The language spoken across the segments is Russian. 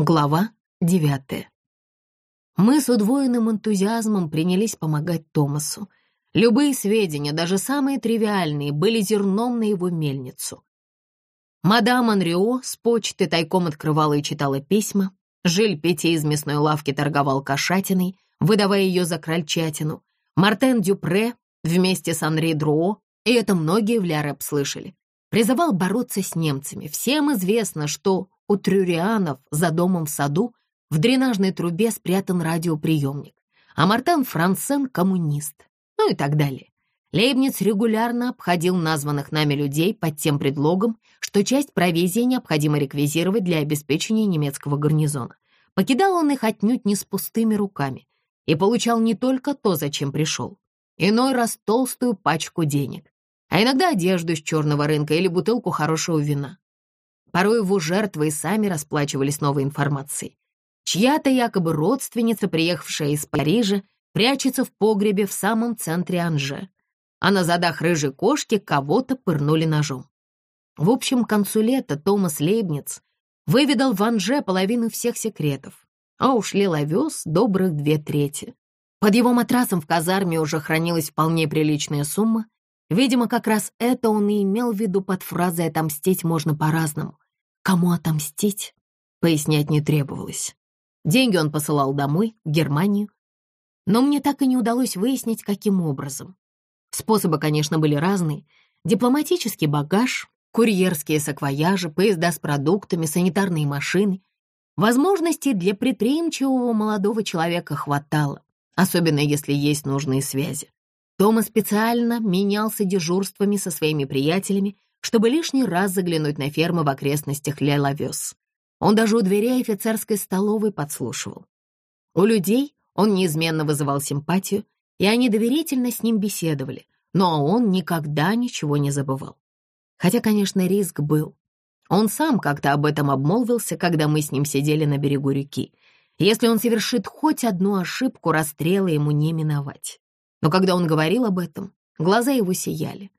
Глава девятая. Мы с удвоенным энтузиазмом принялись помогать Томасу. Любые сведения, даже самые тривиальные, были зерном на его мельницу. Мадам Анрио с почты тайком открывала и читала письма. Жиль Петти из мясной лавки торговал кошатиной, выдавая ее за крольчатину. Мартен Дюпре вместе с Анри Друо, и это многие в Лярэп слышали, призывал бороться с немцами. Всем известно, что у Трюрианов за домом в саду в дренажной трубе спрятан радиоприемник, а Мартен Франсен — коммунист, ну и так далее. Лейбниц регулярно обходил названных нами людей под тем предлогом, что часть провизии необходимо реквизировать для обеспечения немецкого гарнизона. Покидал он их отнюдь не с пустыми руками и получал не только то, зачем пришел. Иной раз толстую пачку денег, а иногда одежду с черного рынка или бутылку хорошего вина. Порой его жертвы и сами расплачивались новой информацией. Чья-то якобы родственница, приехавшая из Парижа, прячется в погребе в самом центре Анже, а на задах рыжей кошки кого-то пырнули ножом. В общем, к концу лета Томас Лейбниц выведал в Анже половину всех секретов, а ушли ловес добрых две трети. Под его матрасом в казарме уже хранилась вполне приличная сумма, Видимо, как раз это он и имел в виду под фразой «отомстить можно по-разному». Кому отомстить, пояснять не требовалось. Деньги он посылал домой, в Германию, но мне так и не удалось выяснить, каким образом. Способы, конечно, были разные. Дипломатический багаж, курьерские саквояжи, поезда с продуктами, санитарные машины. Возможностей для предприимчивого молодого человека хватало, особенно если есть нужные связи. Тома специально менялся дежурствами со своими приятелями, чтобы лишний раз заглянуть на фермы в окрестностях Ле-Лавёс. Он даже у дверей офицерской столовой подслушивал. У людей он неизменно вызывал симпатию, и они доверительно с ним беседовали, но он никогда ничего не забывал. Хотя, конечно, риск был. Он сам как-то об этом обмолвился, когда мы с ним сидели на берегу реки. Если он совершит хоть одну ошибку, расстрела ему не миновать. Но когда он говорил об этом, глаза его сияли.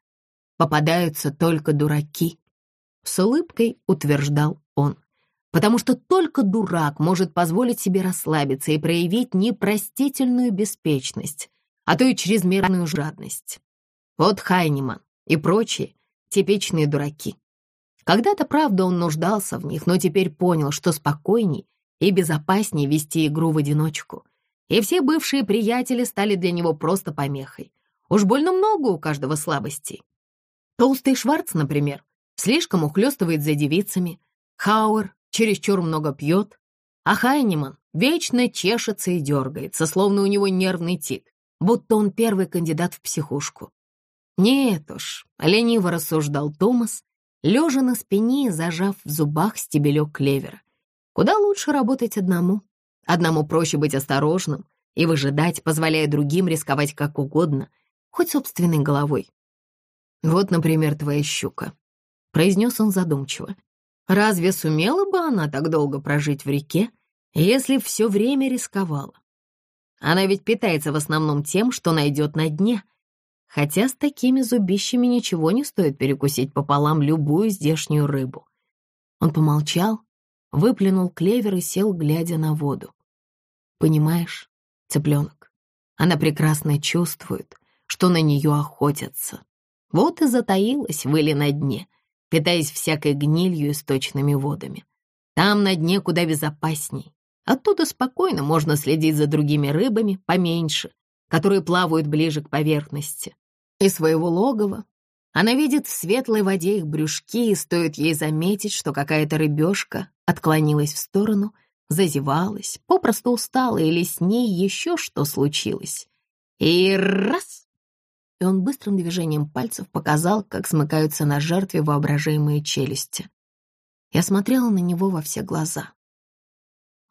«Попадаются только дураки», — с улыбкой утверждал он. «Потому что только дурак может позволить себе расслабиться и проявить непростительную беспечность, а то и чрезмерную жадность. Вот Хайниман и прочие типичные дураки. Когда-то, правда, он нуждался в них, но теперь понял, что спокойней и безопаснее вести игру в одиночку, и все бывшие приятели стали для него просто помехой. Уж больно много у каждого слабостей. Толстый Шварц, например, слишком ухлёстывает за девицами, Хауэр чересчур много пьет, а Хайниман вечно чешется и дергается, словно у него нервный тик, будто он первый кандидат в психушку. Нет уж, лениво рассуждал Томас, лежа на спине и зажав в зубах стебелек клевера. Куда лучше работать одному. Одному проще быть осторожным и выжидать, позволяя другим рисковать как угодно, хоть собственной головой. «Вот, например, твоя щука», — произнес он задумчиво. «Разве сумела бы она так долго прожить в реке, если все время рисковала? Она ведь питается в основном тем, что найдет на дне, хотя с такими зубищами ничего не стоит перекусить пополам любую здешнюю рыбу». Он помолчал, выплюнул клевер и сел, глядя на воду. Понимаешь, цыпленок, она прекрасно чувствует, что на нее охотятся. Вот и затаилась выли на дне, питаясь всякой гнилью и сточными водами. Там на дне куда безопасней. Оттуда спокойно можно следить за другими рыбами поменьше, которые плавают ближе к поверхности. И своего логова она видит в светлой воде их брюшки, и стоит ей заметить, что какая-то рыбешка отклонилась в сторону — зазевалась, попросту устала или с ней еще что случилось. И раз! И он быстрым движением пальцев показал, как смыкаются на жертве воображаемые челюсти. Я смотрела на него во все глаза.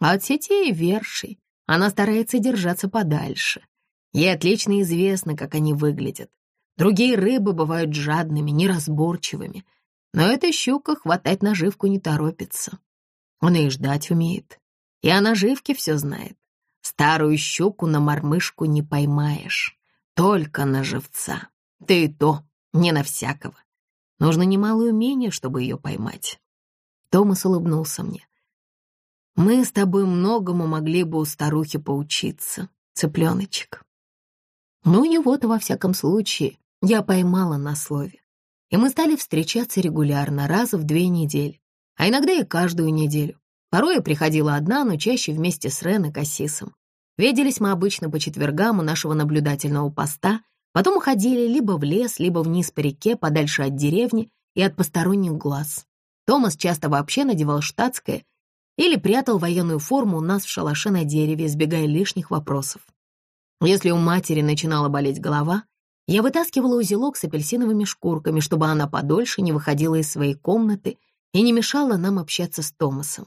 От сетей вершей она старается держаться подальше. Ей отлично известно, как они выглядят. Другие рыбы бывают жадными, неразборчивыми, но эта щука хватать наживку не торопится. Он и ждать умеет. И о наживке все знает. Старую щуку на мормышку не поймаешь. Только на живца. Да и то не на всякого. Нужно немалое умение, чтобы ее поймать. Томас улыбнулся мне. Мы с тобой многому могли бы у старухи поучиться, цыпленочек. Ну, его-то во всяком случае я поймала на слове. И мы стали встречаться регулярно, раза в две недели, а иногда и каждую неделю. Порой я приходила одна, но чаще вместе с Рен и Кассисом. Виделись мы обычно по четвергам у нашего наблюдательного поста, потом уходили либо в лес, либо вниз по реке, подальше от деревни и от посторонних глаз. Томас часто вообще надевал штатское или прятал военную форму у нас в шалаше на дереве, избегая лишних вопросов. Если у матери начинала болеть голова, я вытаскивала узелок с апельсиновыми шкурками, чтобы она подольше не выходила из своей комнаты и не мешала нам общаться с Томасом.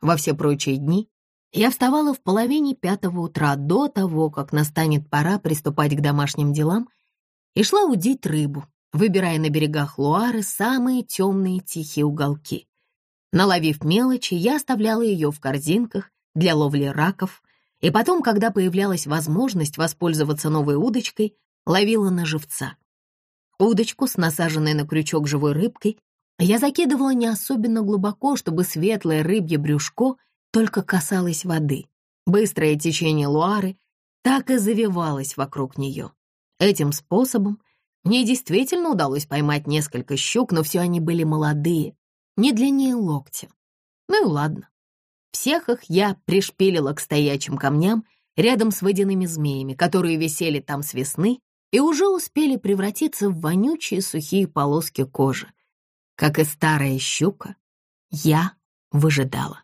Во все прочие дни я вставала в половине пятого утра до того, как настанет пора приступать к домашним делам, и шла удить рыбу, выбирая на берегах Луары самые темные тихие уголки. Наловив мелочи, я оставляла ее в корзинках для ловли раков, и потом, когда появлялась возможность воспользоваться новой удочкой, ловила на живца. Удочку с насаженной на крючок живой рыбкой я закидывала не особенно глубоко, чтобы светлое рыбье брюшко только касалось воды. Быстрое течение Луары так и завивалось вокруг нее. Этим способом мне действительно удалось поймать несколько щук, но все они были молодые, не длиннее локтя. Ну и ладно. Всех их я пришпилила к стоячим камням рядом с водяными змеями, которые висели там с весны и уже успели превратиться в вонючие сухие полоски кожи. Как и старая щука, я выжидала.